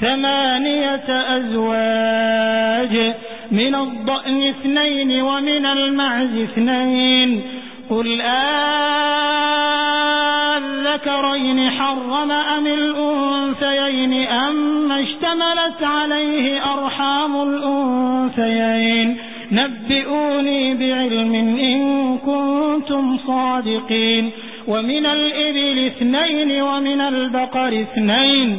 ثمانية أزواج من الضأن اثنين ومن المعز اثنين. قل آذكرين حرم أم الأنثيين أم اشتملت عليه أرحام الأنثيين. نبئوني بعلم إن كنتم صادقين. ومن الإبل اثنين ومن البقر اثنين.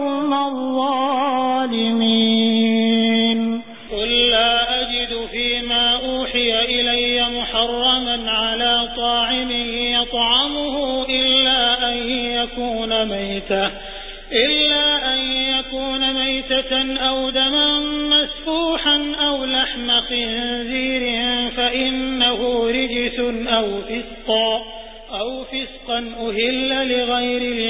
القوم الظالمين. قل لا أجد فيما أوحي إلي محرما على طاعم يطعمه إلا أن يكون ميتة إلا أن يكون ميتة أو دما مسفوحا أو لحم خنزير فإنه رجس أو فسقا أو فسقا أهل لغير الله.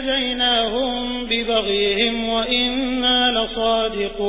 جزيناهم ببغيهم وإنا لصادقون.